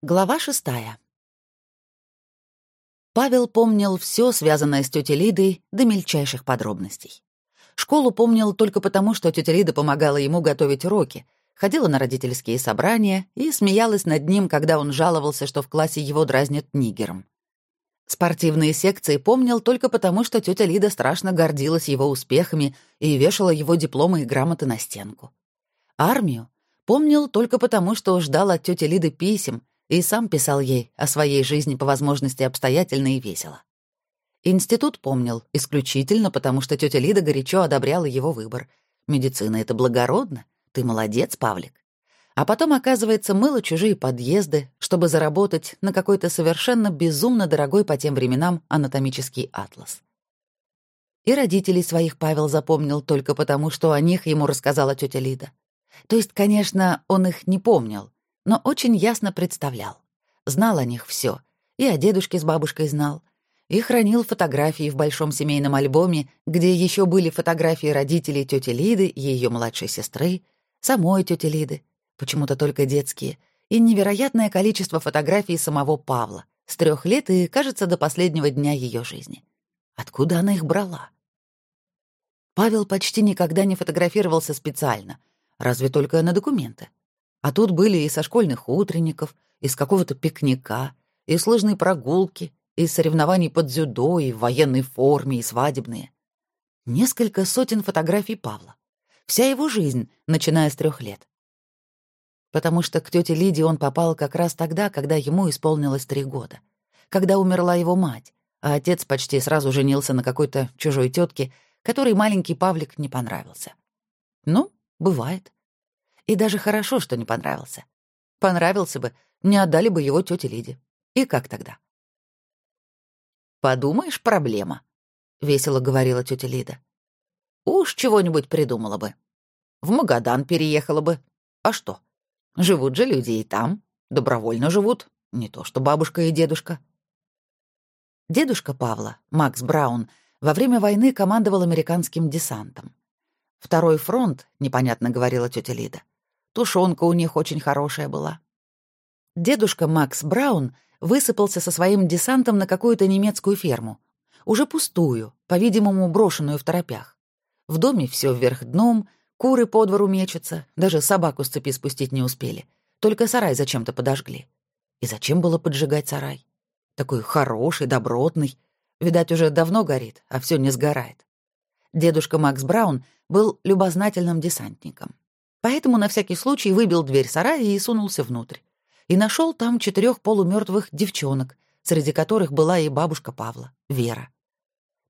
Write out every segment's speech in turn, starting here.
Глава шестая. Павел помнил все, связанное с тетей Лидой, до мельчайших подробностей. Школу помнил только потому, что тетя Лида помогала ему готовить уроки, ходила на родительские собрания и смеялась над ним, когда он жаловался, что в классе его дразнят нигером. Спортивные секции помнил только потому, что тетя Лида страшно гордилась его успехами и вешала его дипломы и грамоты на стенку. Армию помнил только потому, что ждал от тети Лиды писем, и сам писал ей о своей жизни по возможности обстоятельно и весело. Институт помнил исключительно потому, что тетя Лида горячо одобряла его выбор. Медицина — это благородно. Ты молодец, Павлик. А потом, оказывается, мыло чужие подъезды, чтобы заработать на какой-то совершенно безумно дорогой по тем временам анатомический атлас. И родителей своих Павел запомнил только потому, что о них ему рассказала тетя Лида. То есть, конечно, он их не помнил, но очень ясно представлял. Знал о них все, и о дедушке с бабушкой знал, и хранил фотографии в большом семейном альбоме, где еще были фотографии родителей тети Лиды и ее младшей сестры, самой тети Лиды, почему-то только детские, и невероятное количество фотографий самого Павла с трех лет и, кажется, до последнего дня ее жизни. Откуда она их брала? Павел почти никогда не фотографировался специально, разве только на документы. А тут были и со школьных утренников, и с какого-то пикника, и с лыжной прогулки, и соревнований под дзюдо, и в военной форме, и свадебные. Несколько сотен фотографий Павла. Вся его жизнь, начиная с трех лет. Потому что к тете Лиде он попал как раз тогда, когда ему исполнилось три года. Когда умерла его мать, а отец почти сразу женился на какой-то чужой тетке, которой маленький Павлик не понравился. Ну, бывает. И даже хорошо, что не понравился. Понравился бы, не отдали бы его тете Лиде. И как тогда? «Подумаешь, проблема», — весело говорила тетя Лида. «Уж чего-нибудь придумала бы. В Магадан переехала бы. А что? Живут же люди и там. Добровольно живут. Не то что бабушка и дедушка». Дедушка Павла, Макс Браун, во время войны командовал американским десантом. «Второй фронт», — непонятно говорила тетя Лида. Тушенка у них очень хорошая была. Дедушка Макс Браун высыпался со своим десантом на какую-то немецкую ферму, уже пустую, по-видимому, брошенную в торопях. В доме все вверх дном, куры по двору мечутся, даже собаку с цепи спустить не успели. Только сарай зачем-то подожгли. И зачем было поджигать сарай? Такой хороший, добротный. Видать, уже давно горит, а все не сгорает. Дедушка Макс Браун был любознательным десантником. Поэтому на всякий случай выбил дверь сарая и сунулся внутрь. И нашел там четырех полумертвых девчонок, среди которых была и бабушка Павла, Вера.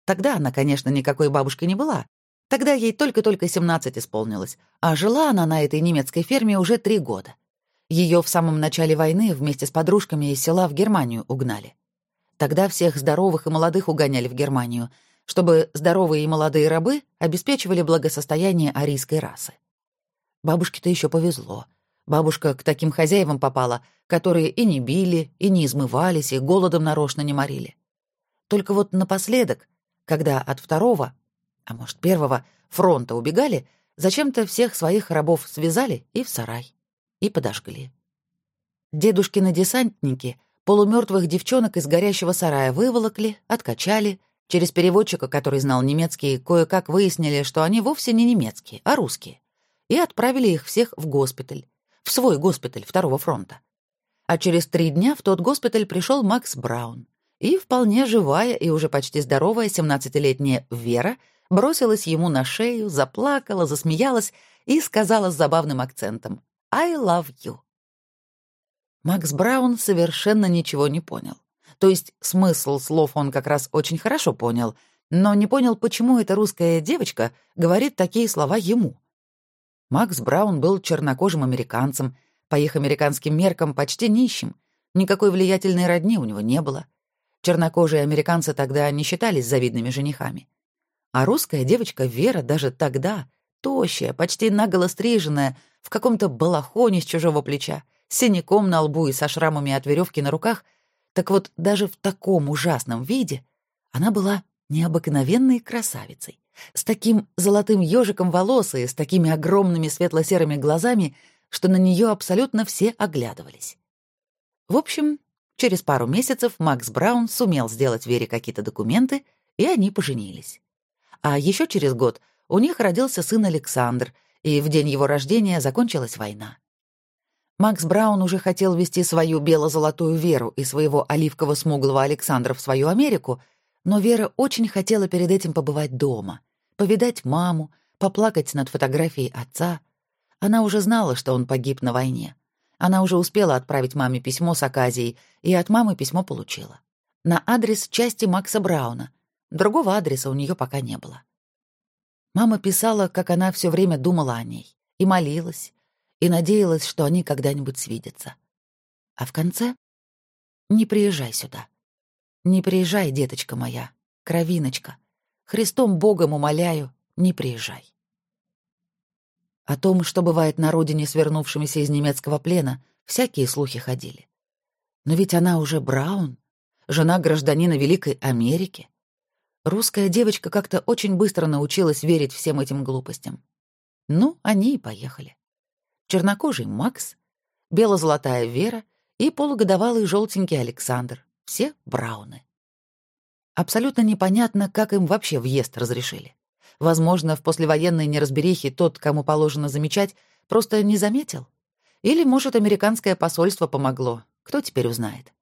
Тогда она, конечно, никакой бабушкой не была. Тогда ей только-только 17 исполнилось, а жила она на этой немецкой ферме уже три года. Ее в самом начале войны вместе с подружками из села в Германию угнали. Тогда всех здоровых и молодых угоняли в Германию, чтобы здоровые и молодые рабы обеспечивали благосостояние арийской расы. Бабушке-то еще повезло. Бабушка к таким хозяевам попала, которые и не били, и не измывались, и голодом нарочно не морили. Только вот напоследок, когда от второго, а может первого, фронта убегали, зачем-то всех своих рабов связали и в сарай, и подожгли. Дедушкины десантники полумертвых девчонок из горящего сарая выволокли, откачали, через переводчика, который знал немецкий, кое-как выяснили, что они вовсе не немецкие, а русские и отправили их всех в госпиталь, в свой госпиталь Второго фронта. А через три дня в тот госпиталь пришел Макс Браун, и вполне живая и уже почти здоровая 17-летняя Вера бросилась ему на шею, заплакала, засмеялась и сказала с забавным акцентом «I love you». Макс Браун совершенно ничего не понял. То есть смысл слов он как раз очень хорошо понял, но не понял, почему эта русская девочка говорит такие слова ему — Макс Браун был чернокожим американцем, по их американским меркам почти нищим. Никакой влиятельной родни у него не было. Чернокожие американцы тогда не считались завидными женихами. А русская девочка Вера даже тогда, тощая, почти наголо стриженная, в каком-то балахоне с чужого плеча, с синяком на лбу и со шрамами от веревки на руках, так вот даже в таком ужасном виде она была необыкновенной красавицей с таким золотым ежиком волос и с такими огромными светло-серыми глазами, что на нее абсолютно все оглядывались. В общем, через пару месяцев Макс Браун сумел сделать Вере какие-то документы, и они поженились. А еще через год у них родился сын Александр, и в день его рождения закончилась война. Макс Браун уже хотел вести свою бело-золотую Веру и своего оливково-смуглого Александра в свою Америку, но Вера очень хотела перед этим побывать дома, повидать маму, поплакать над фотографией отца. Она уже знала, что он погиб на войне. Она уже успела отправить маме письмо с оказией, и от мамы письмо получила. На адрес части Макса Брауна. Другого адреса у нее пока не было. Мама писала, как она все время думала о ней, и молилась, и надеялась, что они когда-нибудь свидятся. А в конце — не приезжай сюда. Не приезжай, деточка моя, кровиночка. Христом Богом умоляю, не приезжай. О том, что бывает на родине с вернувшимися из немецкого плена, всякие слухи ходили. Но ведь она уже Браун, жена гражданина Великой Америки. Русская девочка как-то очень быстро научилась верить всем этим глупостям. Ну, они и поехали. Чернокожий Макс, бело-золотая Вера и полугодовалый желтенький Александр. Все Брауны. Абсолютно непонятно, как им вообще въезд разрешили. Возможно, в послевоенной неразберихе тот, кому положено замечать, просто не заметил. Или, может, американское посольство помогло. Кто теперь узнает?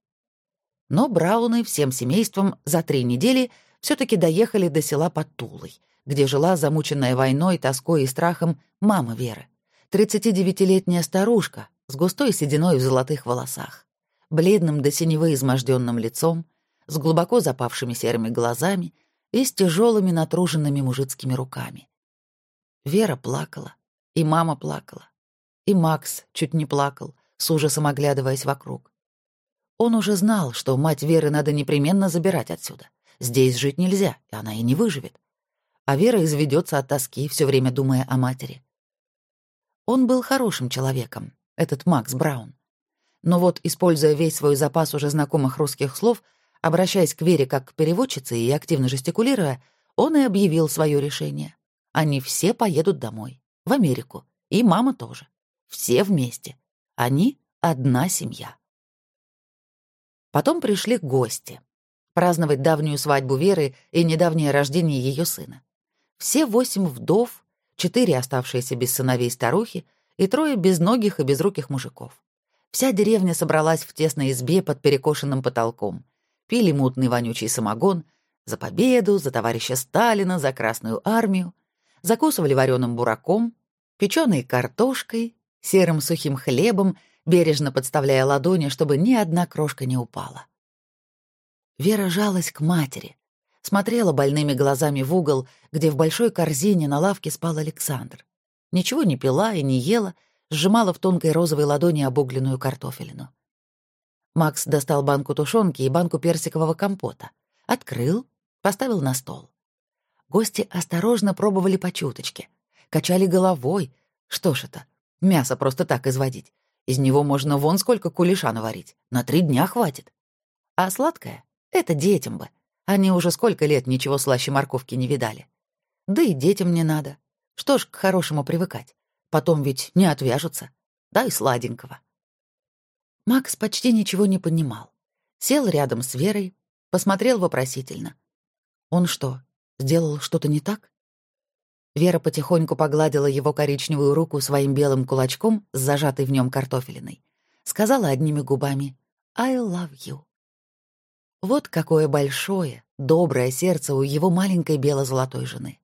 Но Брауны всем семейством за три недели все таки доехали до села под Тулой, где жила замученная войной, тоской и страхом мама Веры. 39-летняя старушка с густой сединой в золотых волосах, бледным до синевы изможденным лицом, с глубоко запавшими серыми глазами — и с тяжелыми натруженными мужицкими руками. Вера плакала, и мама плакала, и Макс чуть не плакал, с ужасом оглядываясь вокруг. Он уже знал, что мать Веры надо непременно забирать отсюда. Здесь жить нельзя, и она и не выживет. А Вера изведется от тоски, все время думая о матери. Он был хорошим человеком, этот Макс Браун. Но вот, используя весь свой запас уже знакомых русских слов, Обращаясь к Вере как к переводчице и активно жестикулируя, он и объявил свое решение. Они все поедут домой, в Америку, и мама тоже. Все вместе. Они — одна семья. Потом пришли гости. Праздновать давнюю свадьбу Веры и недавнее рождение ее сына. Все восемь вдов, четыре оставшиеся без сыновей старухи и трое безногих и безруких мужиков. Вся деревня собралась в тесной избе под перекошенным потолком — пили мутный вонючий самогон за победу, за товарища Сталина, за Красную армию, закусывали вареным бураком, печеной картошкой, серым сухим хлебом, бережно подставляя ладони, чтобы ни одна крошка не упала. Вера жалась к матери, смотрела больными глазами в угол, где в большой корзине на лавке спал Александр. Ничего не пила и не ела, сжимала в тонкой розовой ладони обугленную картофелину. Макс достал банку тушенки и банку персикового компота. Открыл, поставил на стол. Гости осторожно пробовали по чуточке. Качали головой. Что ж это? Мясо просто так изводить. Из него можно вон сколько кулеша наварить. На три дня хватит. А сладкое — это детям бы. Они уже сколько лет ничего слаще морковки не видали. Да и детям не надо. Что ж к хорошему привыкать? Потом ведь не отвяжутся. Дай сладенького. Макс почти ничего не понимал. Сел рядом с Верой, посмотрел вопросительно. Он что, сделал что-то не так? Вера потихоньку погладила его коричневую руку своим белым кулачком с зажатой в нем картофелиной. Сказала одними губами «I love you». Вот какое большое, доброе сердце у его маленькой бело-золотой жены.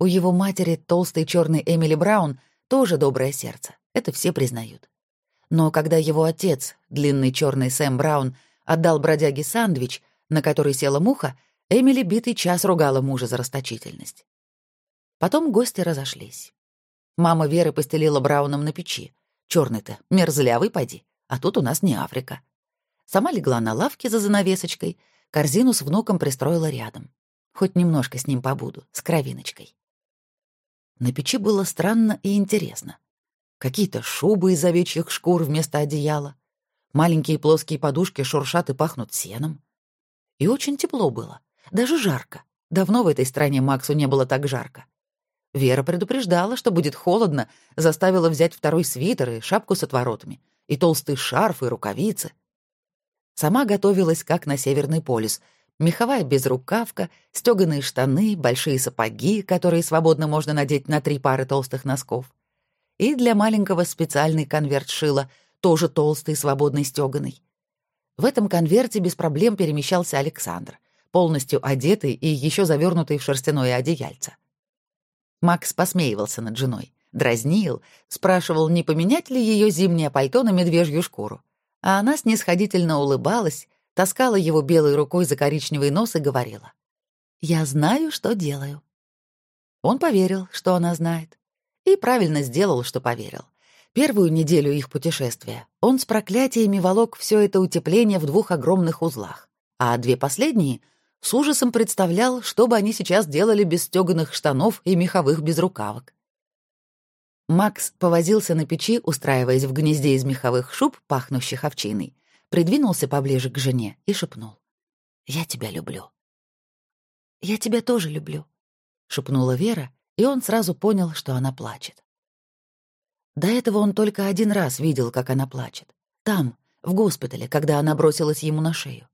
У его матери, толстой черной Эмили Браун, тоже доброе сердце. Это все признают. Но когда его отец, длинный черный Сэм Браун, отдал бродяге сандвич, на который села муха, Эмили битый час ругала мужа за расточительность. Потом гости разошлись. Мама Веры постелила Брауном на печи. Черный-то, мерзлявый поди, а тут у нас не Африка. Сама легла на лавке за занавесочкой, корзину с внуком пристроила рядом. Хоть немножко с ним побуду, с кровиночкой. На печи было странно и интересно какие-то шубы из овечьих шкур вместо одеяла, маленькие плоские подушки шуршат и пахнут сеном. И очень тепло было, даже жарко. Давно в этой стране Максу не было так жарко. Вера предупреждала, что будет холодно, заставила взять второй свитер и шапку с отворотами, и толстый шарф, и рукавицы. Сама готовилась, как на Северный полюс. Меховая безрукавка, стёганые штаны, большие сапоги, которые свободно можно надеть на три пары толстых носков. И для маленького специальный конверт шила, тоже толстый, свободный, стёганый. В этом конверте без проблем перемещался Александр, полностью одетый и еще завернутый в шерстяное одеяльце. Макс посмеивался над женой, дразнил, спрашивал, не поменять ли ее зимнее пальто на медвежью шкуру. А она снисходительно улыбалась, таскала его белой рукой за коричневый нос и говорила. «Я знаю, что делаю». Он поверил, что она знает. И правильно сделал, что поверил. Первую неделю их путешествия он с проклятиями волок все это утепление в двух огромных узлах, а две последние с ужасом представлял, что бы они сейчас делали без стёганых штанов и меховых безрукавок. Макс повозился на печи, устраиваясь в гнезде из меховых шуб, пахнущих овчиной, придвинулся поближе к жене и шепнул. «Я тебя люблю». «Я тебя тоже люблю», — шепнула Вера, и он сразу понял, что она плачет. До этого он только один раз видел, как она плачет. Там, в госпитале, когда она бросилась ему на шею.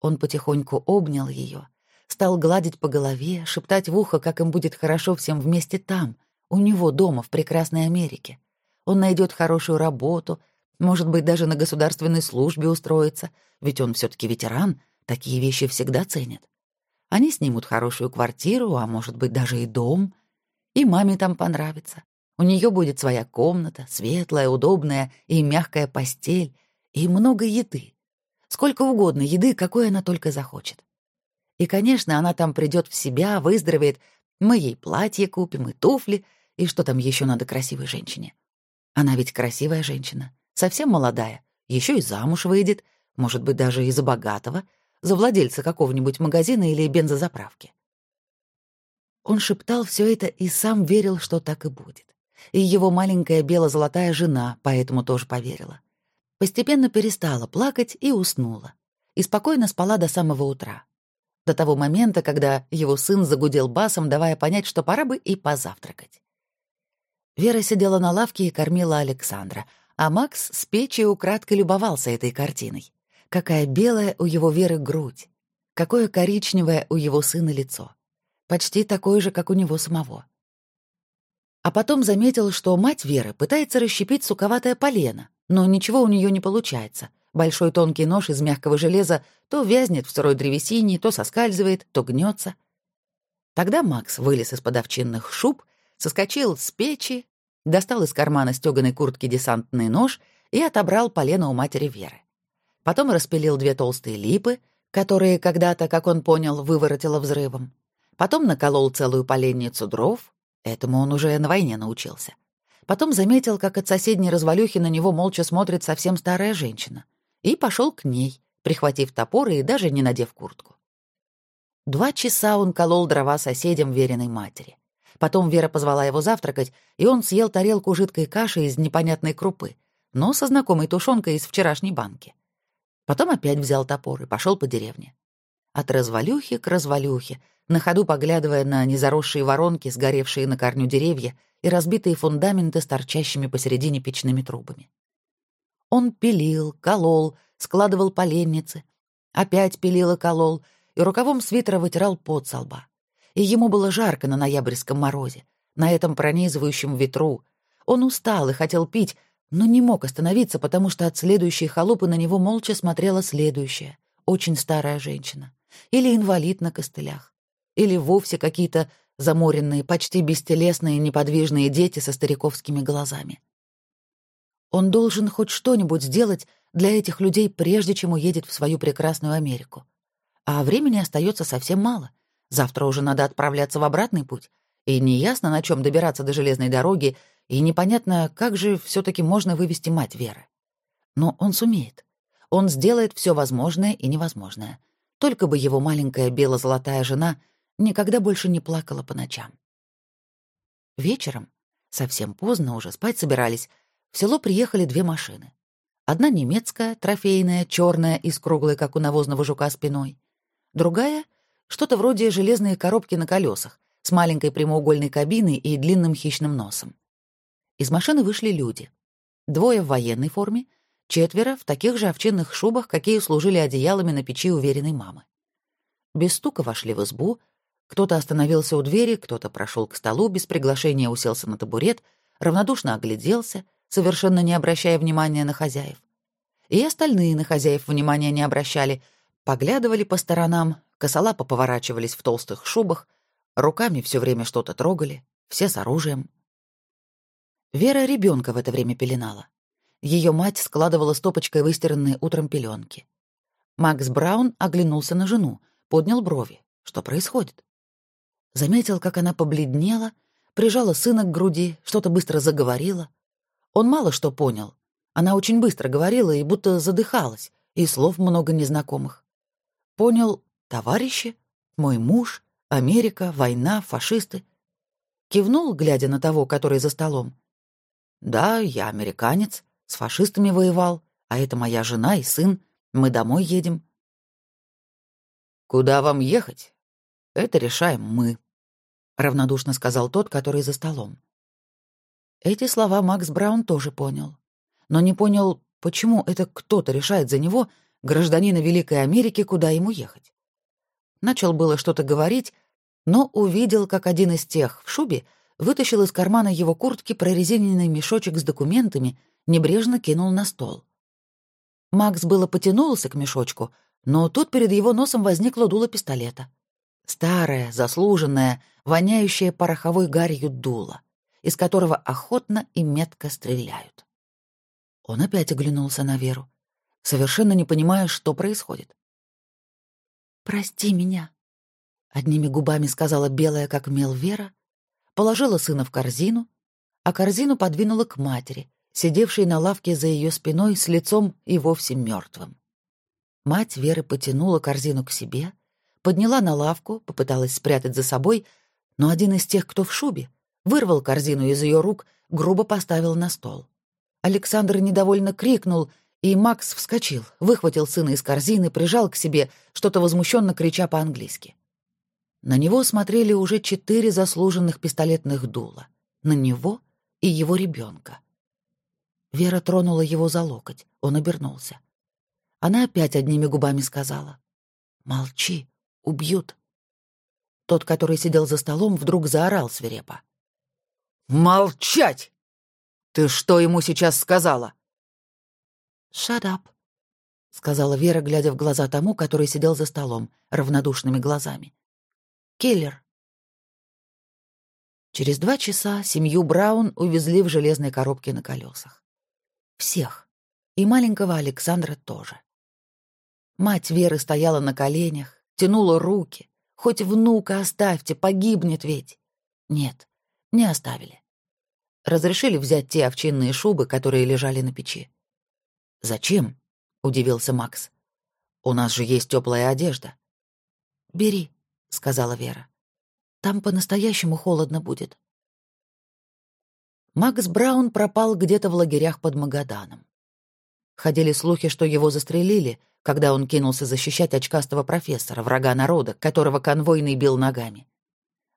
Он потихоньку обнял ее, стал гладить по голове, шептать в ухо, как им будет хорошо всем вместе там, у него дома, в прекрасной Америке. Он найдет хорошую работу, может быть, даже на государственной службе устроится, ведь он все таки ветеран, такие вещи всегда ценят. Они снимут хорошую квартиру, а может быть, даже и дом. И маме там понравится. У нее будет своя комната, светлая, удобная и мягкая постель, и много еды. Сколько угодно еды, какой она только захочет. И, конечно, она там придет в себя, выздоровеет, мы ей платье купим и туфли, и что там еще надо красивой женщине? Она ведь красивая женщина, совсем молодая, еще и замуж выйдет, может быть, даже и за богатого, за владельца какого-нибудь магазина или бензозаправки. Он шептал все это и сам верил, что так и будет. И его маленькая бело-золотая жена поэтому тоже поверила. Постепенно перестала плакать и уснула. И спокойно спала до самого утра. До того момента, когда его сын загудел басом, давая понять, что пора бы и позавтракать. Вера сидела на лавке и кормила Александра, а Макс с печи украдкой любовался этой картиной. Какая белая у его Веры грудь, какое коричневое у его сына лицо. Почти такое же, как у него самого. А потом заметил, что мать Веры пытается расщепить суковатое полено, но ничего у нее не получается. Большой тонкий нож из мягкого железа то вязнет в сырой древесине, то соскальзывает, то гнется. Тогда Макс вылез из-под овчинных шуб соскочил с печи, достал из кармана стёганой куртки десантный нож и отобрал полено у матери Веры. Потом распилил две толстые липы, которые когда-то, как он понял, выворотило взрывом. Потом наколол целую поленницу дров, этому он уже на войне научился. Потом заметил, как от соседней развалюхи на него молча смотрит совсем старая женщина, и пошел к ней, прихватив топор и даже не надев куртку. Два часа он колол дрова соседям веренной матери. Потом Вера позвала его завтракать, и он съел тарелку жидкой каши из непонятной крупы, но со знакомой тушенкой из вчерашней банки. Потом опять взял топор и пошел по деревне. От развалюхи к развалюхе, на ходу поглядывая на незаросшие воронки, сгоревшие на корню деревья и разбитые фундаменты с торчащими посередине печными трубами. Он пилил, колол, складывал поленницы, опять пилил и колол, и рукавом свитера вытирал пот со лба и ему было жарко на ноябрьском морозе, на этом пронизывающем ветру. Он устал и хотел пить, но не мог остановиться, потому что от следующей халупы на него молча смотрела следующая, очень старая женщина. Или инвалид на костылях. Или вовсе какие-то заморенные, почти бестелесные, неподвижные дети со стариковскими глазами. Он должен хоть что-нибудь сделать для этих людей, прежде чем уедет в свою прекрасную Америку. А времени остается совсем мало — Завтра уже надо отправляться в обратный путь, и неясно, на чем добираться до железной дороги, и непонятно, как же все таки можно вывести мать Веры. Но он сумеет. Он сделает все возможное и невозможное. Только бы его маленькая бело-золотая жена никогда больше не плакала по ночам. Вечером, совсем поздно уже спать собирались, в село приехали две машины. Одна немецкая, трофейная, черная и с круглой, как у навозного жука, спиной. Другая что-то вроде железной коробки на колесах с маленькой прямоугольной кабиной и длинным хищным носом. Из машины вышли люди. Двое в военной форме, четверо в таких же овчинных шубах, какие служили одеялами на печи уверенной мамы. Без стука вошли в избу, кто-то остановился у двери, кто-то прошел к столу, без приглашения уселся на табурет, равнодушно огляделся, совершенно не обращая внимания на хозяев. И остальные на хозяев внимания не обращали, поглядывали по сторонам, косолапо поворачивались в толстых шубах, руками все время что-то трогали, все с оружием. Вера ребенка в это время пеленала. Ее мать складывала стопочкой выстиранные утром пеленки. Макс Браун оглянулся на жену, поднял брови. Что происходит? Заметил, как она побледнела, прижала сына к груди, что-то быстро заговорила. Он мало что понял. Она очень быстро говорила и будто задыхалась, и слов много незнакомых. Понял «товарищи», «мой муж», «Америка», «война», «фашисты». Кивнул, глядя на того, который за столом. «Да, я американец, с фашистами воевал, а это моя жена и сын. Мы домой едем». «Куда вам ехать? Это решаем мы», — равнодушно сказал тот, который за столом. Эти слова Макс Браун тоже понял. Но не понял, почему это кто-то решает за него, гражданина Великой Америки, куда ему ехать. Начал было что-то говорить, но увидел, как один из тех в шубе вытащил из кармана его куртки прорезиненный мешочек с документами, небрежно кинул на стол. Макс было потянулся к мешочку, но тут перед его носом возникло дуло пистолета. Старое, заслуженное, воняющее пороховой гарью дуло, из которого охотно и метко стреляют. Он опять оглянулся на Веру, совершенно не понимая, что происходит. «Прости меня», — одними губами сказала белая, как мел Вера, положила сына в корзину, а корзину подвинула к матери, сидевшей на лавке за ее спиной с лицом и вовсе мертвым. Мать Веры потянула корзину к себе — подняла на лавку, попыталась спрятать за собой, но один из тех, кто в шубе, вырвал корзину из ее рук, грубо поставил на стол. Александр недовольно крикнул, и Макс вскочил, выхватил сына из корзины, прижал к себе, что-то возмущенно крича по-английски. На него смотрели уже четыре заслуженных пистолетных дула. На него и его ребенка. Вера тронула его за локоть. Он обернулся. Она опять одними губами сказала. «Молчи, Убьют. Тот, который сидел за столом, вдруг заорал свирепо. «Молчать! Ты что ему сейчас сказала?» «Shut up», — сказала Вера, глядя в глаза тому, который сидел за столом, равнодушными глазами. «Киллер». Через два часа семью Браун увезли в железной коробке на колесах. Всех. И маленького Александра тоже. Мать Веры стояла на коленях, тянула руки. Хоть внука оставьте, погибнет ведь. Нет, не оставили. Разрешили взять те овчинные шубы, которые лежали на печи. «Зачем?» — удивился Макс. «У нас же есть теплая одежда». «Бери», — сказала Вера. «Там по-настоящему холодно будет». Макс Браун пропал где-то в лагерях под Магаданом. Ходили слухи, что его застрелили — когда он кинулся защищать очкастого профессора, врага народа, которого конвойный бил ногами.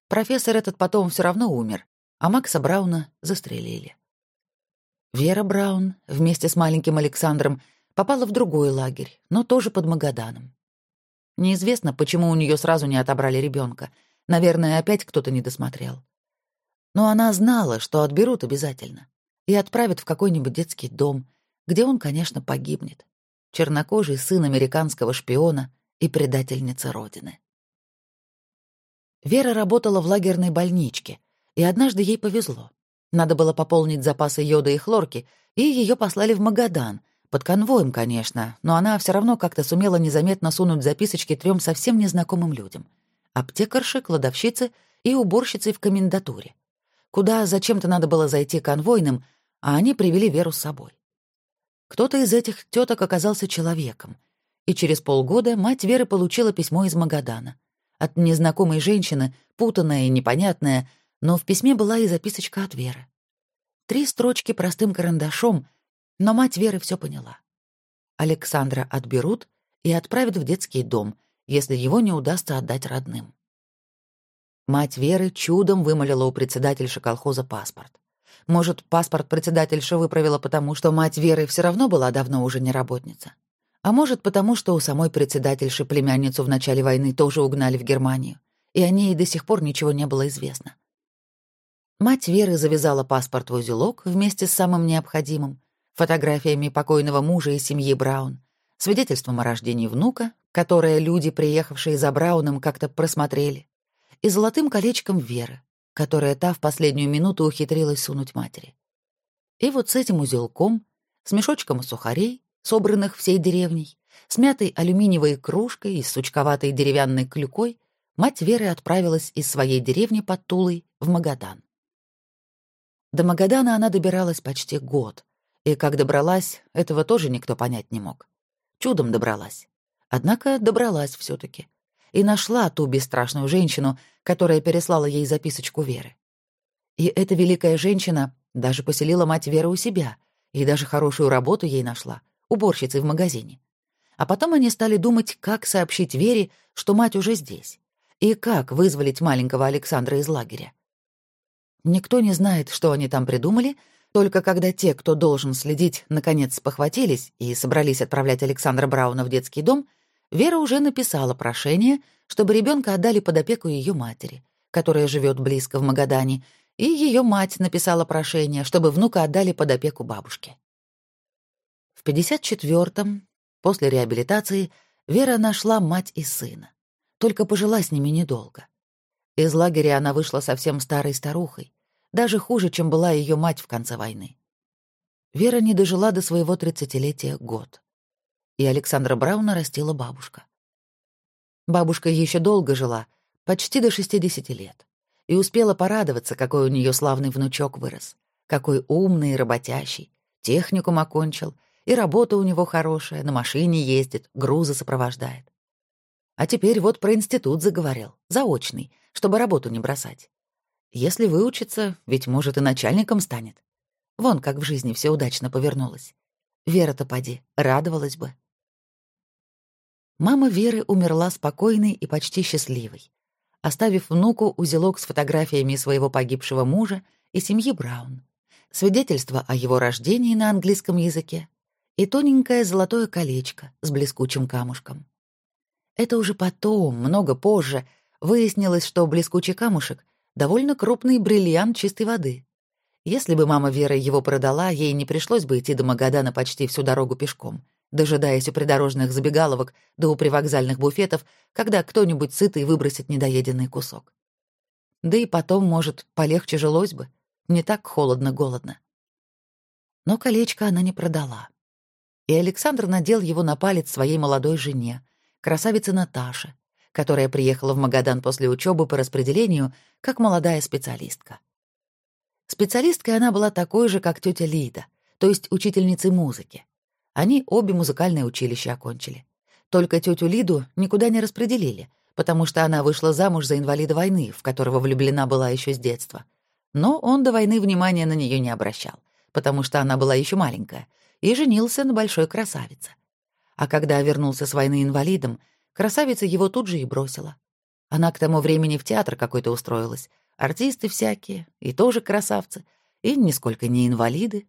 Профессор этот потом все равно умер, а Макса Брауна застрелили. Вера Браун вместе с маленьким Александром попала в другой лагерь, но тоже под Магаданом. Неизвестно, почему у нее сразу не отобрали ребенка. Наверное, опять кто-то не досмотрел. Но она знала, что отберут обязательно и отправят в какой-нибудь детский дом, где он, конечно, погибнет чернокожий сын американского шпиона и предательница Родины. Вера работала в лагерной больничке, и однажды ей повезло. Надо было пополнить запасы йода и хлорки, и ее послали в Магадан, под конвоем, конечно, но она все равно как-то сумела незаметно сунуть записочки трем совсем незнакомым людям. Аптекарше, кладовщице и уборщице в комендатуре. Куда зачем-то надо было зайти конвойным, а они привели Веру с собой. Кто-то из этих теток оказался человеком, и через полгода мать Веры получила письмо из Магадана. От незнакомой женщины, путанная и непонятная, но в письме была и записочка от Веры. Три строчки простым карандашом, но мать Веры все поняла. Александра отберут и отправят в детский дом, если его не удастся отдать родным. Мать Веры чудом вымолила у председательши колхоза паспорт. Может, паспорт председательша выправила потому, что мать Веры все равно была давно уже не работница. А может, потому что у самой председательши племянницу в начале войны тоже угнали в Германию, и о ней до сих пор ничего не было известно. Мать Веры завязала паспорт в узелок вместе с самым необходимым, фотографиями покойного мужа и семьи Браун, свидетельством о рождении внука, которое люди, приехавшие за Брауном, как-то просмотрели, и золотым колечком Веры, которое та в последнюю минуту ухитрилась сунуть матери. И вот с этим узелком, с мешочком сухарей, собранных всей деревней, с мятой алюминиевой кружкой и сучковатой деревянной клюкой, мать Веры отправилась из своей деревни под Тулой в Магадан. До Магадана она добиралась почти год, и как добралась, этого тоже никто понять не мог. Чудом добралась. Однако добралась все таки и нашла ту бесстрашную женщину, которая переслала ей записочку Веры. И эта великая женщина даже поселила мать Веры у себя, и даже хорошую работу ей нашла, уборщицей в магазине. А потом они стали думать, как сообщить Вере, что мать уже здесь, и как вызволить маленького Александра из лагеря. Никто не знает, что они там придумали, только когда те, кто должен следить, наконец спохватились и собрались отправлять Александра Брауна в детский дом, Вера уже написала прошение, чтобы ребенка отдали под опеку ее матери, которая живет близко в Магадане, и ее мать написала прошение, чтобы внука отдали под опеку бабушке. В 54-м, после реабилитации, Вера нашла мать и сына, только пожила с ними недолго. Из лагеря она вышла совсем старой старухой, даже хуже, чем была ее мать в конце войны. Вера не дожила до своего тридцатилетия год. И Александра Брауна растила бабушка. Бабушка еще долго жила, почти до 60 лет, и успела порадоваться, какой у нее славный внучок вырос, какой умный и работящий, техникум окончил, и работа у него хорошая, на машине ездит, грузы сопровождает. А теперь вот про институт заговорил, заочный, чтобы работу не бросать. Если выучится, ведь, может, и начальником станет. Вон как в жизни все удачно повернулось. Вера-то поди, радовалась бы. Мама Веры умерла спокойной и почти счастливой, оставив внуку узелок с фотографиями своего погибшего мужа и семьи Браун, свидетельство о его рождении на английском языке и тоненькое золотое колечко с блескучим камушком. Это уже потом, много позже, выяснилось, что блескучий камушек — довольно крупный бриллиант чистой воды. Если бы мама Веры его продала, ей не пришлось бы идти до Магадана почти всю дорогу пешком, дожидаясь у придорожных забегаловок да у привокзальных буфетов, когда кто-нибудь сытый выбросит недоеденный кусок. Да и потом, может, полегче жилось бы, не так холодно-голодно. Но колечко она не продала. И Александр надел его на палец своей молодой жене, красавице Наташе, которая приехала в Магадан после учебы по распределению как молодая специалистка. Специалисткой она была такой же, как тетя Лида, то есть учительницей музыки. Они обе музыкальное училище окончили. Только тетю Лиду никуда не распределили, потому что она вышла замуж за инвалида войны, в которого влюблена была еще с детства. Но он до войны внимания на нее не обращал, потому что она была еще маленькая, и женился на большой красавице. А когда вернулся с войны инвалидом, Красавица его тут же и бросила. Она к тому времени в театр какой-то устроилась. Артисты всякие, и тоже красавцы, и нисколько не инвалиды.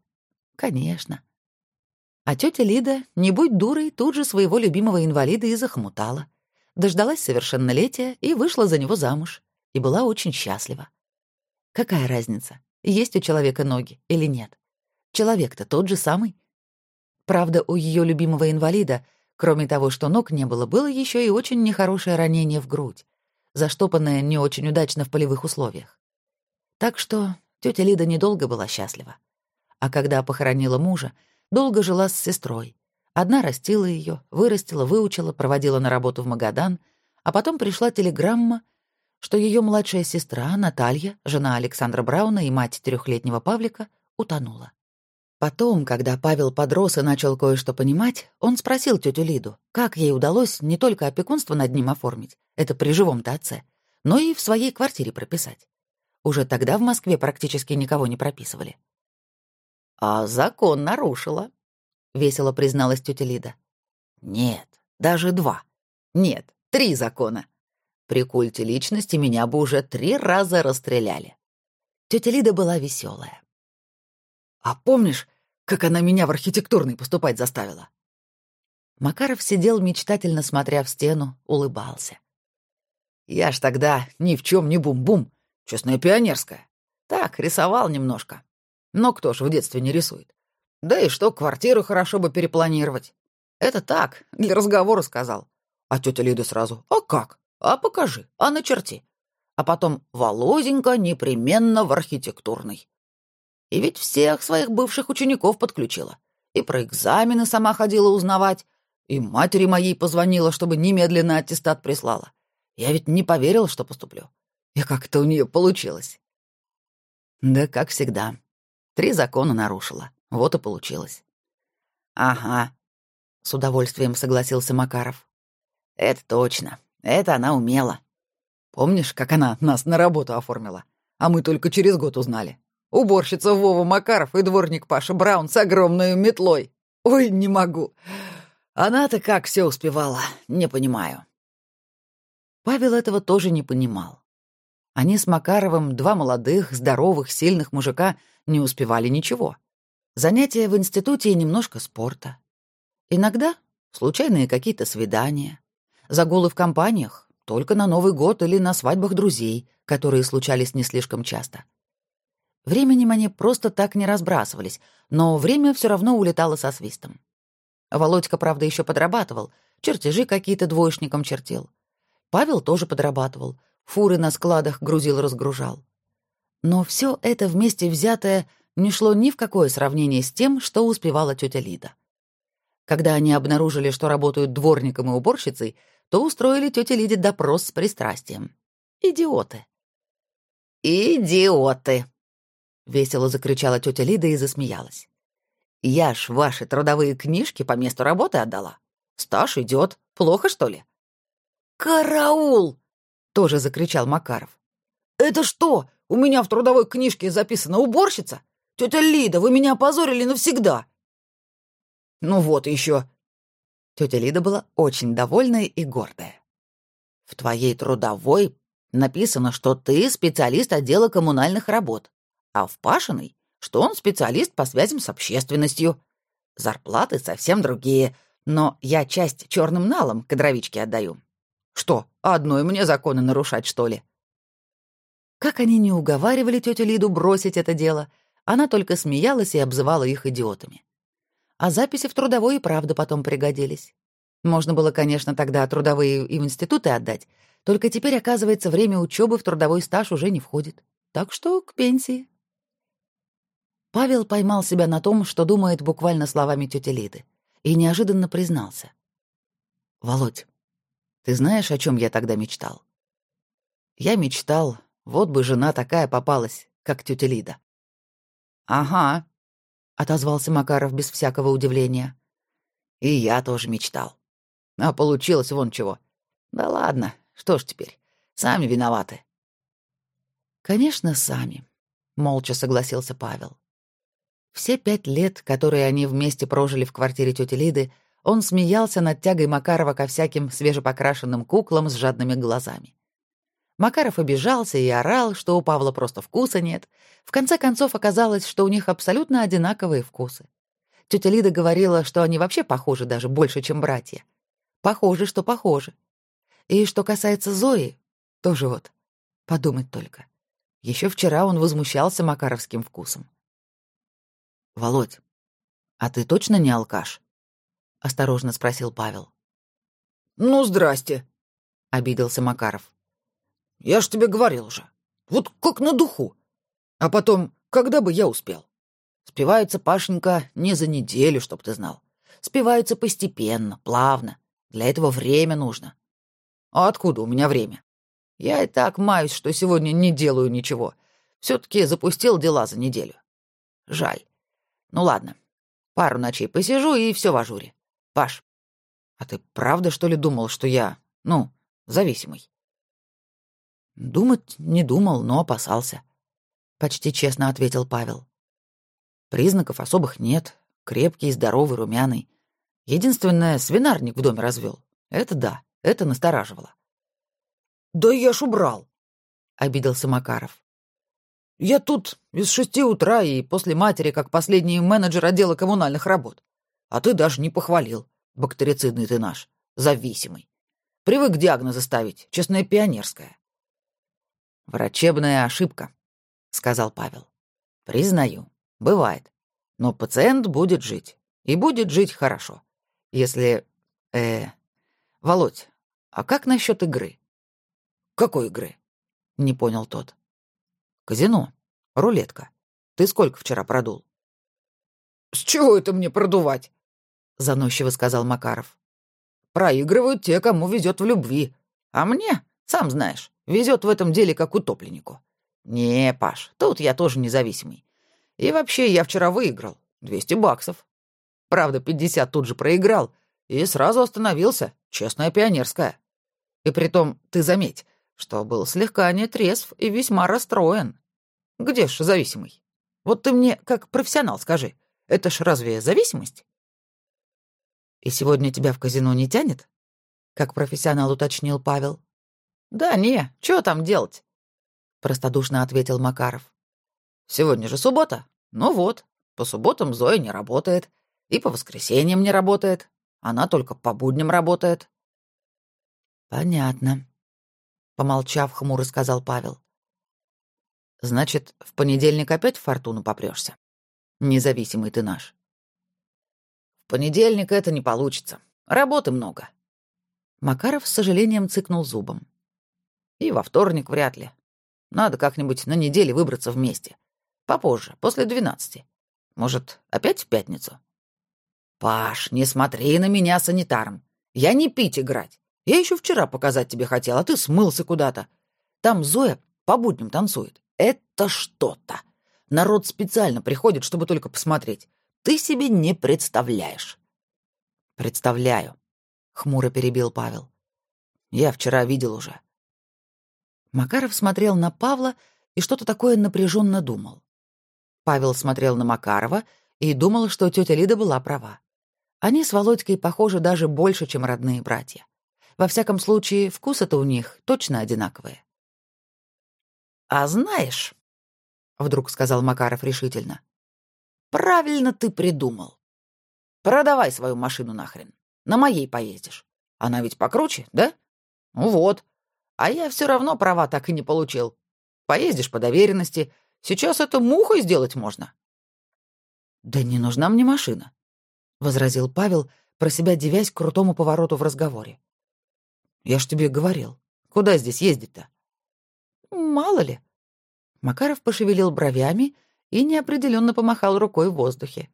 Конечно. А тетя Лида, не будь дурой, тут же своего любимого инвалида и захмутала. Дождалась совершеннолетия и вышла за него замуж. И была очень счастлива. Какая разница, есть у человека ноги или нет? Человек-то тот же самый. Правда, у ее любимого инвалида — Кроме того, что ног не было, было еще и очень нехорошее ранение в грудь, заштопанное не очень удачно в полевых условиях. Так что тетя Лида недолго была счастлива. А когда похоронила мужа, долго жила с сестрой. Одна растила ее, вырастила, выучила, проводила на работу в Магадан, а потом пришла телеграмма, что ее младшая сестра Наталья, жена Александра Брауна и мать трехлетнего Павлика, утонула. Потом, когда Павел подрос и начал кое-что понимать, он спросил тетю Лиду, как ей удалось не только опекунство над ним оформить, это при живом-то отце, но и в своей квартире прописать. Уже тогда в Москве практически никого не прописывали. «А закон нарушила», — весело призналась тетя Лида. «Нет, даже два. Нет, три закона. При культе личности меня бы уже три раза расстреляли». Тетя Лида была веселая. А помнишь, как она меня в архитектурный поступать заставила?» Макаров сидел мечтательно, смотря в стену, улыбался. «Я ж тогда ни в чем не бум-бум, честная пионерская. Так, рисовал немножко. Но кто ж в детстве не рисует? Да и что, квартиру хорошо бы перепланировать. Это так, для разговора сказал. А тетя Лида сразу, а как? А покажи, а начерти. А потом Володенька непременно в архитектурный. И ведь всех своих бывших учеников подключила. И про экзамены сама ходила узнавать, и матери моей позвонила, чтобы немедленно аттестат прислала. Я ведь не поверил, что поступлю. И как это у нее получилось. Да, как всегда. Три закона нарушила. Вот и получилось. Ага, с удовольствием согласился Макаров. Это точно. Это она умела. Помнишь, как она нас на работу оформила? А мы только через год узнали. Уборщица Вова Макаров и дворник Паша Браун с огромной метлой. Ой, не могу. Она-то как все успевала, не понимаю. Павел этого тоже не понимал. Они с Макаровым, два молодых, здоровых, сильных мужика, не успевали ничего. Занятия в институте и немножко спорта. Иногда случайные какие-то свидания. Загулы в компаниях только на Новый год или на свадьбах друзей, которые случались не слишком часто. Временем они просто так не разбрасывались, но время все равно улетало со свистом. Володька, правда, еще подрабатывал, чертежи какие-то двоечником чертил. Павел тоже подрабатывал, фуры на складах грузил-разгружал. Но все это вместе взятое не шло ни в какое сравнение с тем, что успевала тетя Лида. Когда они обнаружили, что работают дворником и уборщицей, то устроили тете Лиде допрос с пристрастием. Идиоты. «Идиоты!» — весело закричала тетя Лида и засмеялась. «Я ж ваши трудовые книжки по месту работы отдала. Стаж идет. Плохо, что ли?» «Караул!» — тоже закричал Макаров. «Это что, у меня в трудовой книжке записана уборщица? Тетя Лида, вы меня опозорили навсегда!» Ну вот еще. Тетя Лида была очень довольная и гордая. В твоей трудовой написано, что ты специалист отдела коммунальных работ, а в Пашиной, что он специалист по связям с общественностью. Зарплаты совсем другие, но я часть черным налом кадровичке отдаю. Что, одной мне законы нарушать, что ли? Как они не уговаривали тетю Лиду бросить это дело, она только смеялась и обзывала их идиотами а записи в трудовой и правда потом пригодились. Можно было, конечно, тогда трудовые и в институты отдать, только теперь, оказывается, время учебы в трудовой стаж уже не входит. Так что к пенсии. Павел поймал себя на том, что думает буквально словами тети Лиды, и неожиданно признался. «Володь, ты знаешь, о чем я тогда мечтал?» «Я мечтал, вот бы жена такая попалась, как тетя Лида». «Ага», отозвался Макаров без всякого удивления. И я тоже мечтал. А получилось вон чего. Да ладно, что ж теперь? Сами виноваты. Конечно, сами, молча согласился Павел. Все пять лет, которые они вместе прожили в квартире тети Лиды, он смеялся над тягой Макарова ко всяким свежепокрашенным куклам с жадными глазами. Макаров обижался и орал, что у Павла просто вкуса нет. В конце концов оказалось, что у них абсолютно одинаковые вкусы. Тетя Лида говорила, что они вообще похожи даже больше, чем братья. Похожи, что похожи. И что касается Зои, тоже вот, подумать только. Еще вчера он возмущался макаровским вкусом. «Володь, а ты точно не алкаш?» — осторожно спросил Павел. «Ну, здрасте», — обиделся Макаров. Я ж тебе говорил уже. Вот как на духу. А потом, когда бы я успел? Спивается Пашенька не за неделю, чтоб ты знал. Спивается постепенно, плавно. Для этого время нужно. А откуда у меня время? Я и так маюсь, что сегодня не делаю ничего. Все-таки запустил дела за неделю. Жаль. Ну ладно. Пару ночей посижу и все в ажуре. Паш, а ты правда, что ли, думал, что я, ну, зависимый? Думать не думал, но опасался. Почти честно ответил Павел. Признаков особых нет. Крепкий, здоровый, румяный. Единственное, свинарник в доме развел. Это да, это настораживало. «Да я ж убрал», — обиделся Макаров. Я тут из шести утра и после матери, как последний менеджер отдела коммунальных работ. А ты даже не похвалил. Бактерицидный ты наш, зависимый. Привык диагнозы ставить, честная пионерская. Врачебная ошибка, сказал Павел. Признаю, бывает. Но пациент будет жить. И будет жить хорошо. Если... Э... Володь, а как насчет игры? Какой игры? Не понял тот. Казино. Рулетка. Ты сколько вчера продул? С чего это мне продувать? Заносчиво сказал Макаров. Проигрывают те, кому везет в любви. А мне, сам знаешь, везет в этом деле как утопленнику. Не, Паш, тут я тоже независимый. И вообще, я вчера выиграл. 200 баксов. Правда, 50 тут же проиграл. И сразу остановился. Честная пионерская. И притом, ты заметь, что был слегка нетрезв и весьма расстроен. Где ж зависимый? Вот ты мне, как профессионал, скажи, это ж разве зависимость? И сегодня тебя в казино не тянет? Как профессионал уточнил Павел. Да не, что там делать? Простодушно ответил Макаров. Сегодня же суббота. Ну вот, по субботам Зоя не работает. И по воскресеньям не работает. Она только по будням работает. Понятно, помолчав, хмуро сказал Павел. Значит, в понедельник опять в фортуну попрёшься? Независимый ты наш. Понедельник это не получится. Работы много. Макаров с сожалением цыкнул зубом. И во вторник вряд ли. Надо как-нибудь на неделе выбраться вместе. Попозже, после двенадцати. Может, опять в пятницу? Паш, не смотри на меня санитаром. Я не пить играть. Я еще вчера показать тебе хотел, а ты смылся куда-то. Там Зоя по будням танцует. Это что-то. Народ специально приходит, чтобы только посмотреть. Ты себе не представляешь. Представляю, хмуро перебил Павел. Я вчера видел уже. Макаров смотрел на Павла и что-то такое напряженно думал. Павел смотрел на Макарова и думал, что тетя Лида была права. Они с Володькой похожи даже больше, чем родные братья. Во всяком случае, вкусы-то у них точно одинаковые. «А знаешь», — вдруг сказал Макаров решительно, — «правильно ты придумал. Продавай свою машину нахрен. На моей поездишь. Она ведь покруче, да? Ну вот. А я все равно права так и не получил. Поездишь по доверенности. Сейчас это мухой сделать можно». «Да не нужна мне машина», — возразил Павел, про себя девясь крутому повороту в разговоре. Я ж тебе говорил. Куда здесь ездить-то? Мало ли. Макаров пошевелил бровями и неопределенно помахал рукой в воздухе.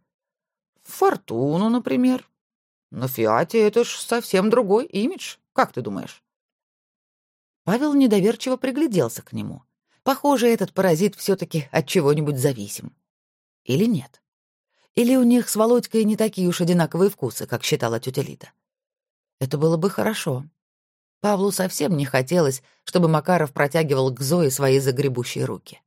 Фортуну, например. На Фиате это ж совсем другой имидж. Как ты думаешь? Павел недоверчиво пригляделся к нему. Похоже, этот паразит все таки от чего-нибудь зависим. Или нет? Или у них с Володькой не такие уж одинаковые вкусы, как считала тетя Лида? Это было бы хорошо. Павлу совсем не хотелось, чтобы Макаров протягивал к Зое свои загребущие руки.